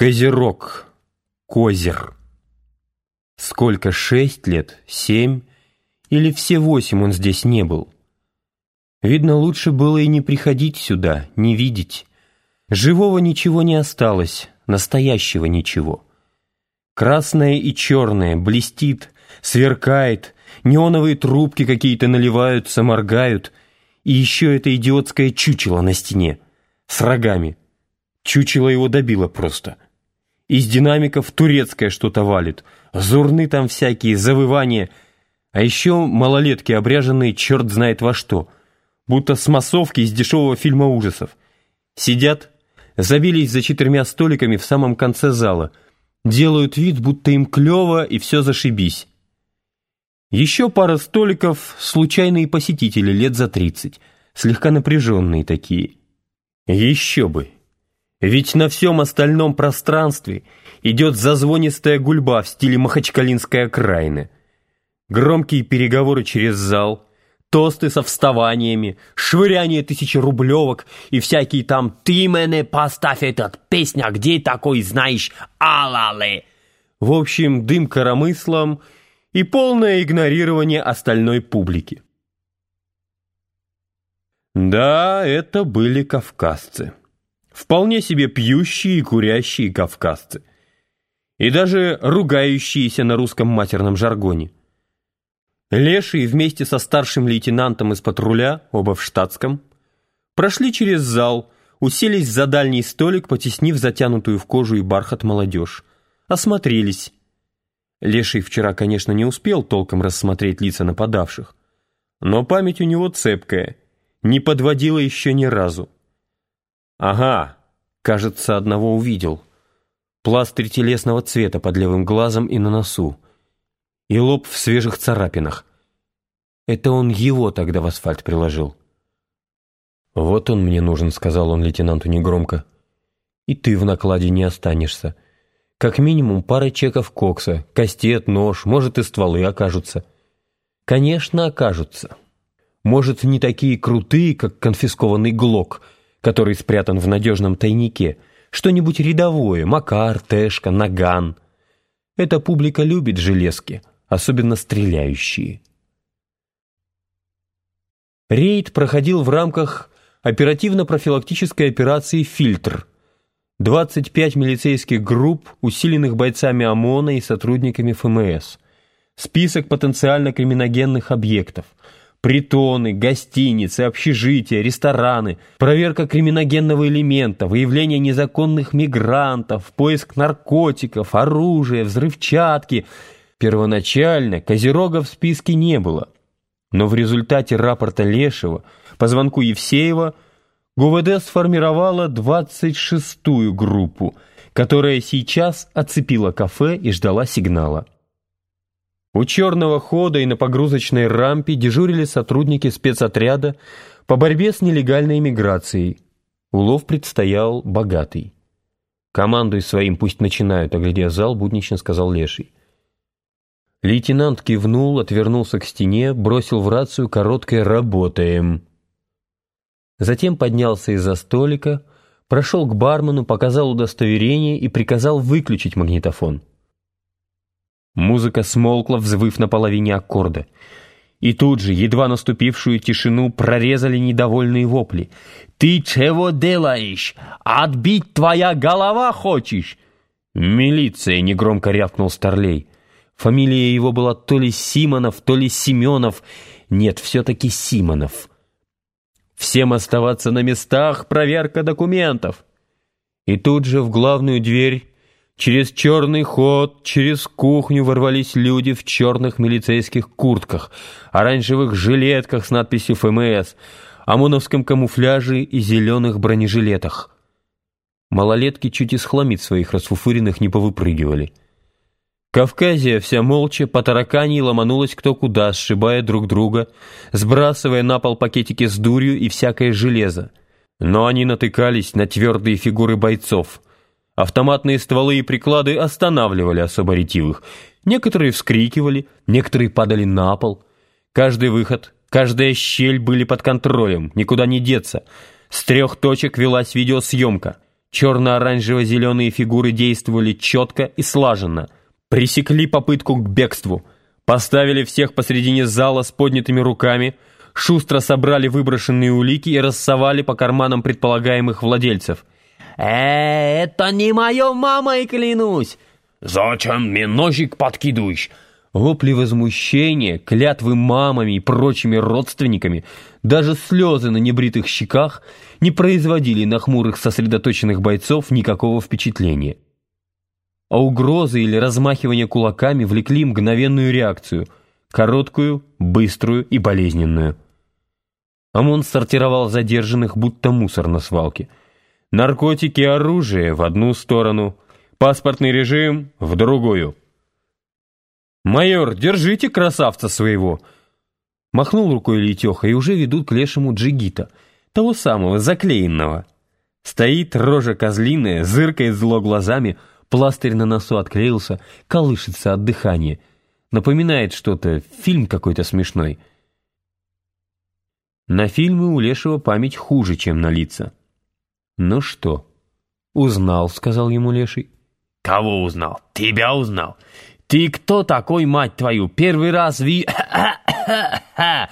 Козерог. Козер. Сколько, шесть лет, семь или все восемь он здесь не был? Видно, лучше было и не приходить сюда, не видеть. Живого ничего не осталось, настоящего ничего. Красное и черное блестит, сверкает, неоновые трубки какие-то наливаются, моргают, и еще это идиотское чучело на стене, с рогами. Чучело его добило просто. Из динамиков турецкое что-то валит, зурны там всякие, завывания, а еще малолетки, обряженные черт знает во что, будто с массовки из дешевого фильма ужасов. Сидят, забились за четырьмя столиками в самом конце зала, делают вид, будто им клево и все зашибись. Еще пара столиков, случайные посетители лет за тридцать, слегка напряженные такие. Еще бы! Ведь на всем остальном пространстве идет зазвонистая гульба в стиле махачкалинской окраины. Громкие переговоры через зал, тосты со вставаниями, швыряние тысячи рублевок и всякие там «Ты мене поставь этот песня, где такой знаешь, алале». В общем, дым коромыслом и полное игнорирование остальной публики. Да, это были кавказцы. Вполне себе пьющие и курящие кавказцы. И даже ругающиеся на русском матерном жаргоне. Леший вместе со старшим лейтенантом из патруля, оба в штатском, прошли через зал, уселись за дальний столик, потеснив затянутую в кожу и бархат молодежь. Осмотрелись. Леший вчера, конечно, не успел толком рассмотреть лица нападавших. Но память у него цепкая, не подводила еще ни разу. Ага, кажется, одного увидел. Пластырь телесного цвета под левым глазом и на носу. И лоб в свежих царапинах. Это он его тогда в асфальт приложил. «Вот он мне нужен», — сказал он лейтенанту негромко. «И ты в накладе не останешься. Как минимум пара чеков кокса, кастет, нож, может и стволы окажутся». «Конечно, окажутся. Может, не такие крутые, как конфискованный глок», — который спрятан в надежном тайнике, что-нибудь рядовое, Макар, Тэшка, Наган. Эта публика любит железки, особенно стреляющие. Рейд проходил в рамках оперативно-профилактической операции «Фильтр». 25 милицейских групп, усиленных бойцами ОМОНа и сотрудниками ФМС. Список потенциально криминогенных объектов – Притоны, гостиницы, общежития, рестораны, проверка криминогенного элемента, выявление незаконных мигрантов, поиск наркотиков, оружия, взрывчатки. Первоначально Козерога в списке не было. Но в результате рапорта Лешева по звонку Евсеева ГУВД сформировала 26-ю группу, которая сейчас оцепила кафе и ждала сигнала. У черного хода и на погрузочной рампе дежурили сотрудники спецотряда по борьбе с нелегальной иммиграцией. Улов предстоял богатый. «Командуй своим, пусть начинают», — оглядя зал, буднично сказал Леший. Лейтенант кивнул, отвернулся к стене, бросил в рацию короткое «работаем». Затем поднялся из-за столика, прошел к бармену, показал удостоверение и приказал выключить магнитофон. Музыка смолкла, взвыв на половине аккорда. И тут же, едва наступившую тишину, прорезали недовольные вопли. «Ты чего делаешь? Отбить твоя голова хочешь?» «Милиция!» — негромко рявкнул Старлей. Фамилия его была то ли Симонов, то ли Семенов. Нет, все-таки Симонов. «Всем оставаться на местах, проверка документов!» И тут же в главную дверь Через черный ход, через кухню ворвались люди в черных милицейских куртках, оранжевых жилетках с надписью ФМС, ОМОНовском камуфляже и зеленых бронежилетах. Малолетки чуть из хламид своих расфуфыренных не повыпрыгивали. Кавказия вся молча по таракани ломанулась кто куда, сшибая друг друга, сбрасывая на пол пакетики с дурью и всякое железо. Но они натыкались на твердые фигуры бойцов — Автоматные стволы и приклады останавливали особо ретивых. Некоторые вскрикивали, некоторые падали на пол. Каждый выход, каждая щель были под контролем, никуда не деться. С трех точек велась видеосъемка. Черно-оранжево-зеленые фигуры действовали четко и слаженно. Пресекли попытку к бегству. Поставили всех посредине зала с поднятыми руками, шустро собрали выброшенные улики и рассовали по карманам предполагаемых владельцев. «Э, это не мое и клянусь!» «Зачем мне ножик подкидываешь?» Вопли возмущения, клятвы мамами и прочими родственниками, даже слезы на небритых щеках не производили на хмурых сосредоточенных бойцов никакого впечатления. А угрозы или размахивание кулаками влекли мгновенную реакцию, короткую, быструю и болезненную. ОМОН сортировал задержанных, будто мусор на свалке. Наркотики и оружие в одну сторону, паспортный режим в другую. «Майор, держите красавца своего!» Махнул рукой Летеха, и уже ведут к лешему джигита, того самого, заклеенного. Стоит рожа козлиная, зыркает зло глазами, пластырь на носу отклеился, колышется от дыхания. Напоминает что-то, фильм какой-то смешной. На фильмы у Лешего память хуже, чем на лица. «Ну что?» «Узнал», — сказал ему Леший. «Кого узнал? Тебя узнал. «Ты кто такой, мать твою? Первый раз ви...»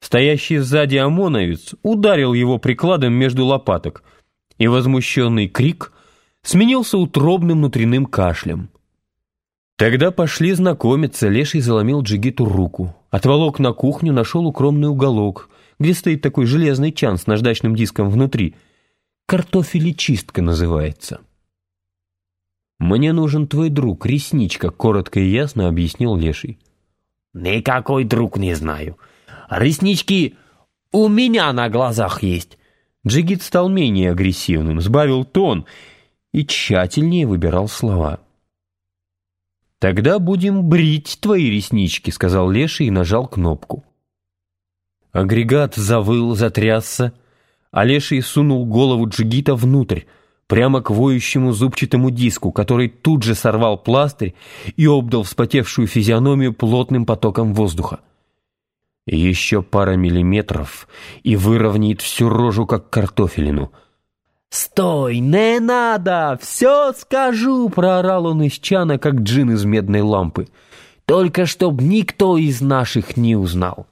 Стоящий сзади ОМОНовец ударил его прикладом между лопаток, и возмущенный крик сменился утробным внутренним кашлем. Тогда пошли знакомиться, Леший заломил Джигиту руку, отволок на кухню, нашел укромный уголок, где стоит такой железный чан с наждачным диском внутри. Картофелечистка называется. «Мне нужен твой друг, Ресничка», — коротко и ясно объяснил Леший. «Никакой друг не знаю. Реснички у меня на глазах есть». Джигит стал менее агрессивным, сбавил тон и тщательнее выбирал слова. «Тогда будем брить твои реснички», — сказал Леший и нажал кнопку. Агрегат завыл, затрясся, а Леший сунул голову Джигита внутрь, прямо к воющему зубчатому диску, который тут же сорвал пластырь и обдал вспотевшую физиономию плотным потоком воздуха. Еще пара миллиметров и выровняет всю рожу, как картофелину. «Стой, не надо! Все скажу!» — проорал он из чана, как джин из медной лампы. «Только чтоб никто из наших не узнал!»